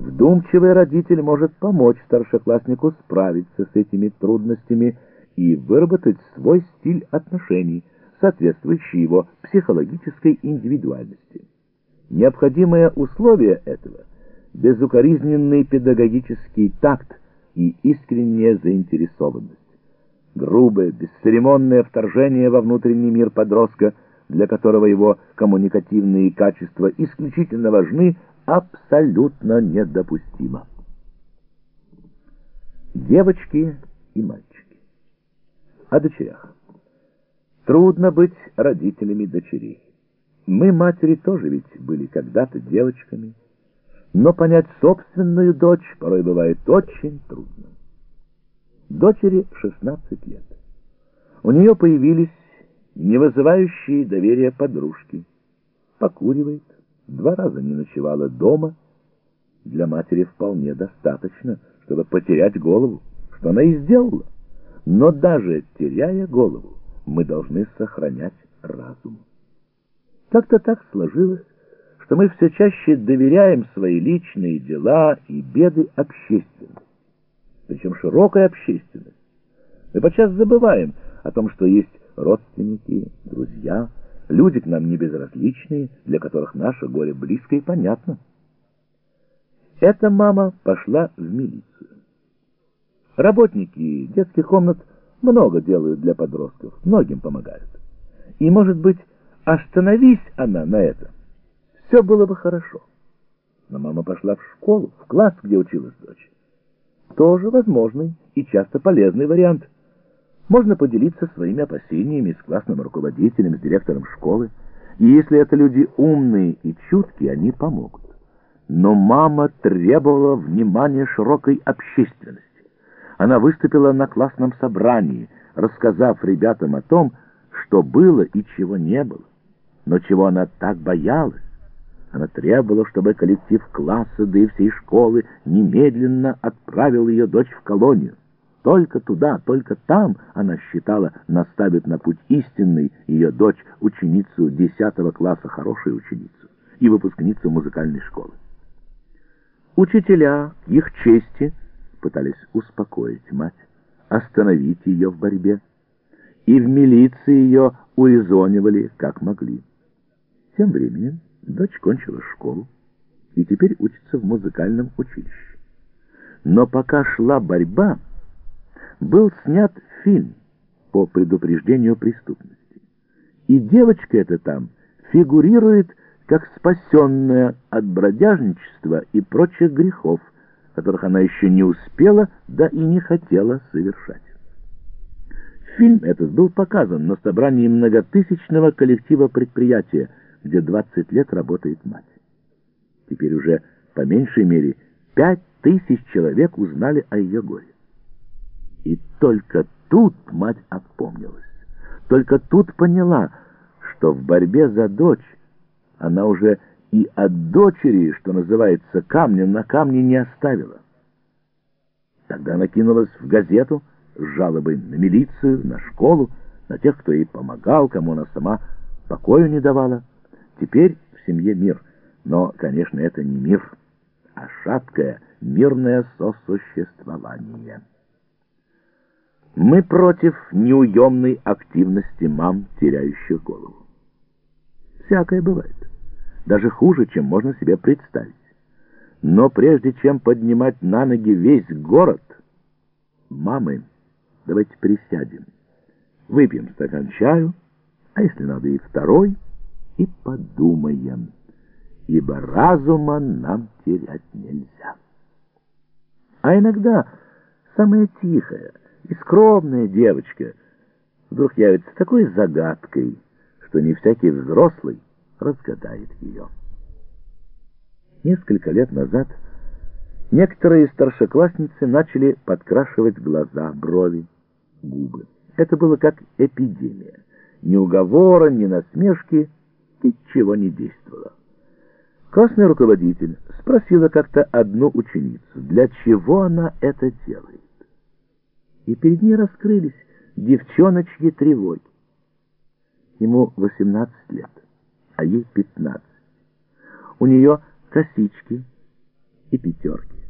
Вдумчивый родитель может помочь старшекласснику справиться с этими трудностями и выработать свой стиль отношений, соответствующий его психологической индивидуальности. Необходимое условие этого – безукоризненный педагогический такт и искренняя заинтересованность. Грубое, бесцеремонное вторжение во внутренний мир подростка, для которого его коммуникативные качества исключительно важны, абсолютно недопустимо. Девочки и мальчики. О дочерях. Трудно быть родителями дочерей. Мы, матери, тоже ведь были когда-то девочками, но понять собственную дочь порой бывает очень трудно. Дочери 16 лет. У нее появились не вызывающие доверия подружки. Покуривает, два раза не ночевала дома. Для матери вполне достаточно, чтобы потерять голову, что она и сделала. Но даже теряя голову, мы должны сохранять разум. Как-то так сложилось, что мы все чаще доверяем свои личные дела и беды общественности, причем широкой общественности. Мы подчас забываем о том, что есть родственники, друзья, люди к нам не безразличные, для которых наше горе близко и понятно. Эта мама пошла в милицию. Работники детских комнат много делают для подростков, многим помогают. И, может быть, Остановись она на этом, все было бы хорошо. Но мама пошла в школу, в класс, где училась дочь. Тоже возможный и часто полезный вариант. Можно поделиться своими опасениями с классным руководителем, с директором школы. И если это люди умные и чуткие, они помогут. Но мама требовала внимания широкой общественности. Она выступила на классном собрании, рассказав ребятам о том, что было и чего не было. Но чего она так боялась? Она требовала, чтобы коллектив класса, да и всей школы немедленно отправил ее дочь в колонию. Только туда, только там, она считала, наставит на путь истинный ее дочь, ученицу 10 класса, хорошую ученицу и выпускницу музыкальной школы. Учителя, их чести, пытались успокоить мать, остановить ее в борьбе, и в милиции ее урезонивали, как могли. Тем временем дочь кончила школу и теперь учится в музыкальном училище. Но пока шла борьба, был снят фильм по предупреждению преступности. И девочка эта там фигурирует как спасенная от бродяжничества и прочих грехов, которых она еще не успела, да и не хотела совершать. Фильм этот был показан на собрании многотысячного коллектива предприятия, где 20 лет работает мать. Теперь уже по меньшей мере пять тысяч человек узнали о ее горе. И только тут мать опомнилась. Только тут поняла, что в борьбе за дочь она уже и от дочери, что называется, камня на камне не оставила. Тогда она в газету с жалобой на милицию, на школу, на тех, кто ей помогал, кому она сама покою не давала. Теперь в семье мир, но, конечно, это не мир, а шаткое мирное сосуществование. Мы против неуемной активности мам, теряющих голову. Всякое бывает, даже хуже, чем можно себе представить. Но прежде чем поднимать на ноги весь город, мамы, давайте присядем, выпьем стакан чаю, а если надо и второй – и подумаем, ибо разума нам терять нельзя. А иногда самая тихая и скромная девочка вдруг явится такой загадкой, что не всякий взрослый разгадает ее. Несколько лет назад некоторые старшеклассницы начали подкрашивать глаза, брови, губы. Это было как эпидемия. Ни уговора, ни насмешки — ничего не действовало. Классный руководитель спросила как-то одну ученицу, для чего она это делает. И перед ней раскрылись девчоночьи тревоги. Ему 18 лет, а ей 15. У нее косички, и пятерки.